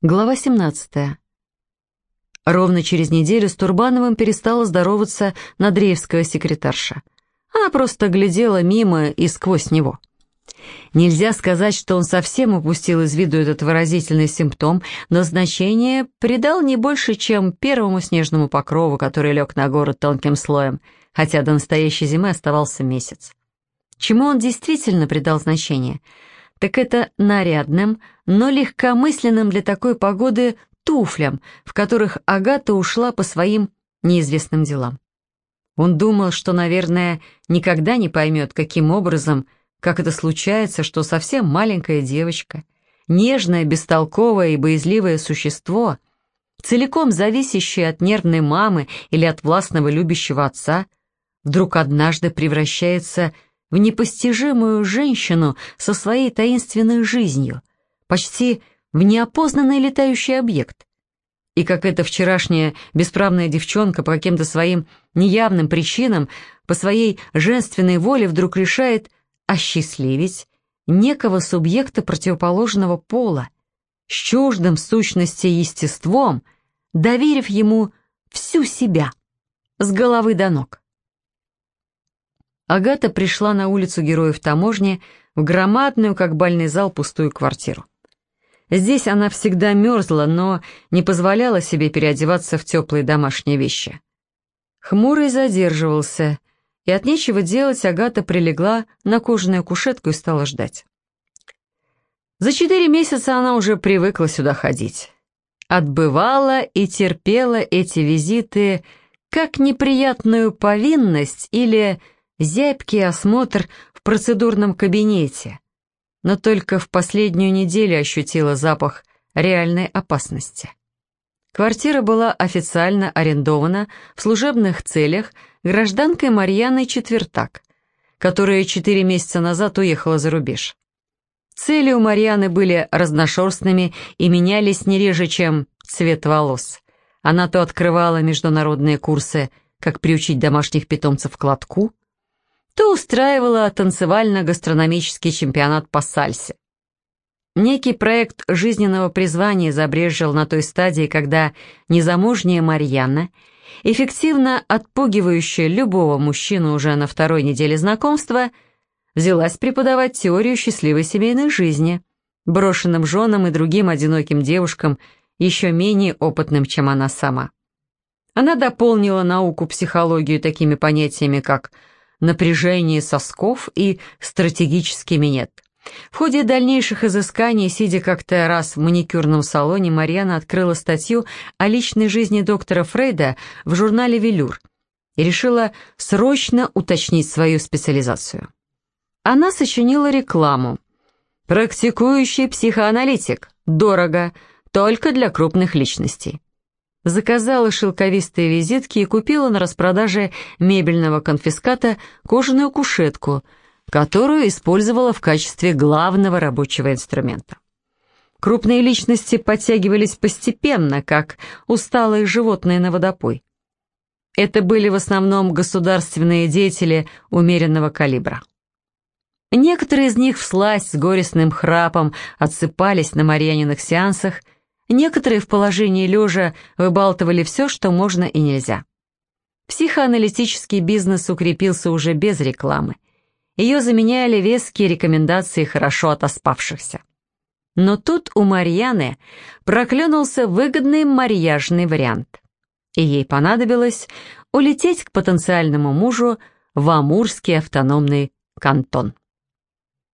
Глава 17. Ровно через неделю с Турбановым перестала здороваться Надреевская секретарша. Она просто глядела мимо и сквозь него. Нельзя сказать, что он совсем упустил из виду этот выразительный симптом, но значение придал не больше, чем первому снежному покрову, который лег на город тонким слоем, хотя до настоящей зимы оставался месяц. Чему он действительно придал значение – так это нарядным, но легкомысленным для такой погоды туфлям, в которых Агата ушла по своим неизвестным делам. Он думал, что, наверное, никогда не поймет, каким образом, как это случается, что совсем маленькая девочка, нежное, бестолковое и боязливое существо, целиком зависящее от нервной мамы или от властного любящего отца, вдруг однажды превращается в в непостижимую женщину со своей таинственной жизнью, почти в неопознанный летающий объект. И как эта вчерашняя бесправная девчонка по каким-то своим неявным причинам, по своей женственной воле вдруг решает осчастливить некого субъекта противоположного пола, с чуждым сущности естеством, доверив ему всю себя, с головы до ног. Агата пришла на улицу Героев Таможни в громадную, как бальный зал, пустую квартиру. Здесь она всегда мерзла, но не позволяла себе переодеваться в теплые домашние вещи. Хмурый задерживался, и от нечего делать Агата прилегла на кожаную кушетку и стала ждать. За четыре месяца она уже привыкла сюда ходить. Отбывала и терпела эти визиты как неприятную повинность или зябкий осмотр в процедурном кабинете, но только в последнюю неделю ощутила запах реальной опасности. Квартира была официально арендована в служебных целях гражданкой Марьяной Четвертак, которая четыре месяца назад уехала за рубеж. Цели у Марьяны были разношерстными и менялись не реже, чем цвет волос. Она то открывала международные курсы «Как приучить домашних питомцев к лотку», то устраивала танцевально-гастрономический чемпионат по сальсе. Некий проект жизненного призвания забрежил на той стадии, когда незамужняя Марьяна, эффективно отпугивающая любого мужчину уже на второй неделе знакомства, взялась преподавать теорию счастливой семейной жизни, брошенным женам и другим одиноким девушкам, еще менее опытным, чем она сама. Она дополнила науку психологию такими понятиями, как – напряжение сосков и стратегический минет. В ходе дальнейших изысканий, сидя как-то раз в маникюрном салоне, Марьяна открыла статью о личной жизни доктора Фрейда в журнале «Велюр» и решила срочно уточнить свою специализацию. Она сочинила рекламу. «Практикующий психоаналитик. Дорого. Только для крупных личностей» заказала шелковистые визитки и купила на распродаже мебельного конфиската кожаную кушетку, которую использовала в качестве главного рабочего инструмента. Крупные личности подтягивались постепенно, как усталые животные на водопой. Это были в основном государственные деятели умеренного калибра. Некоторые из них всласть с горестным храпом отсыпались на Марьяниных сеансах – Некоторые в положении лежа выбалтывали все, что можно и нельзя. Психоаналитический бизнес укрепился уже без рекламы. Ее заменяли веские рекомендации хорошо отоспавшихся. Но тут у Марьяны проклюнулся выгодный марьяжный вариант. И ей понадобилось улететь к потенциальному мужу в Амурский автономный кантон.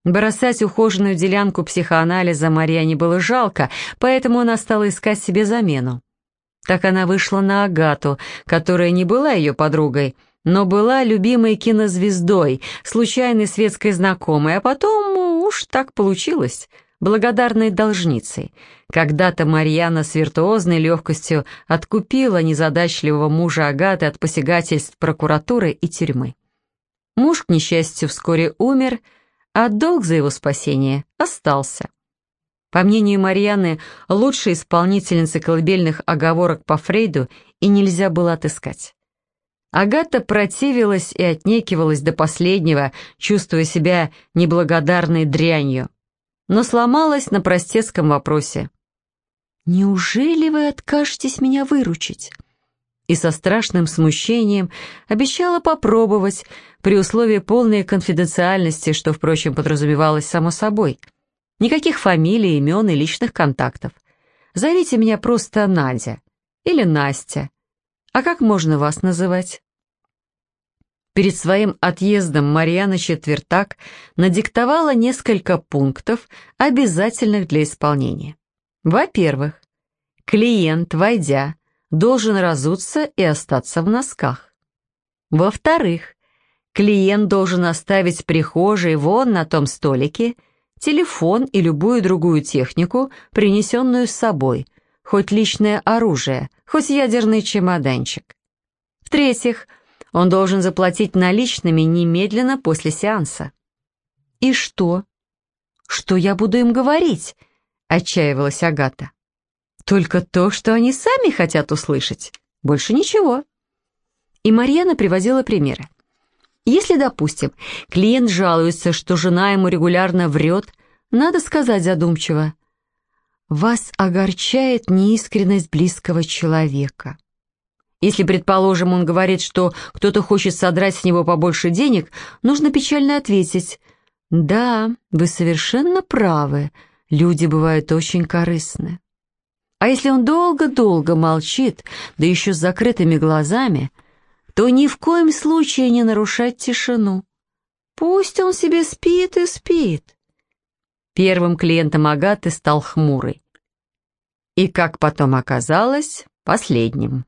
Бросать ухоженную делянку психоанализа Марьяне было жалко, поэтому она стала искать себе замену. Так она вышла на Агату, которая не была ее подругой, но была любимой кинозвездой, случайной светской знакомой, а потом уж так получилось, благодарной должницей. Когда-то Марьяна с виртуозной легкостью откупила незадачливого мужа Агаты от посягательств прокуратуры и тюрьмы. Муж, к несчастью, вскоре умер, а долг за его спасение остался. По мнению Марьяны, лучшей исполнительницы колыбельных оговорок по Фрейду и нельзя было отыскать. Агата противилась и отнекивалась до последнего, чувствуя себя неблагодарной дрянью, но сломалась на простецком вопросе. «Неужели вы откажетесь меня выручить?» И со страшным смущением обещала попробовать, при условии полной конфиденциальности, что, впрочем, подразумевалось само собой. Никаких фамилий, имен и личных контактов. Зовите меня просто Надя или Настя. А как можно вас называть? Перед своим отъездом Марьяна Четвертак надиктовала несколько пунктов, обязательных для исполнения. Во-первых, клиент, войдя, должен разуться и остаться в носках. Во-вторых, клиент должен оставить прихожей вон на том столике телефон и любую другую технику, принесенную с собой, хоть личное оружие, хоть ядерный чемоданчик. В-третьих, он должен заплатить наличными немедленно после сеанса. «И что? Что я буду им говорить?» — отчаивалась Агата. «Только то, что они сами хотят услышать. Больше ничего». И Марьяна приводила примеры. Если, допустим, клиент жалуется, что жена ему регулярно врет, надо сказать задумчиво, «Вас огорчает неискренность близкого человека». Если, предположим, он говорит, что кто-то хочет содрать с него побольше денег, нужно печально ответить «Да, вы совершенно правы, люди бывают очень корыстны». А если он долго-долго молчит, да еще с закрытыми глазами, то ни в коем случае не нарушать тишину. Пусть он себе спит и спит. Первым клиентом Агаты стал хмурый. И, как потом оказалось, последним.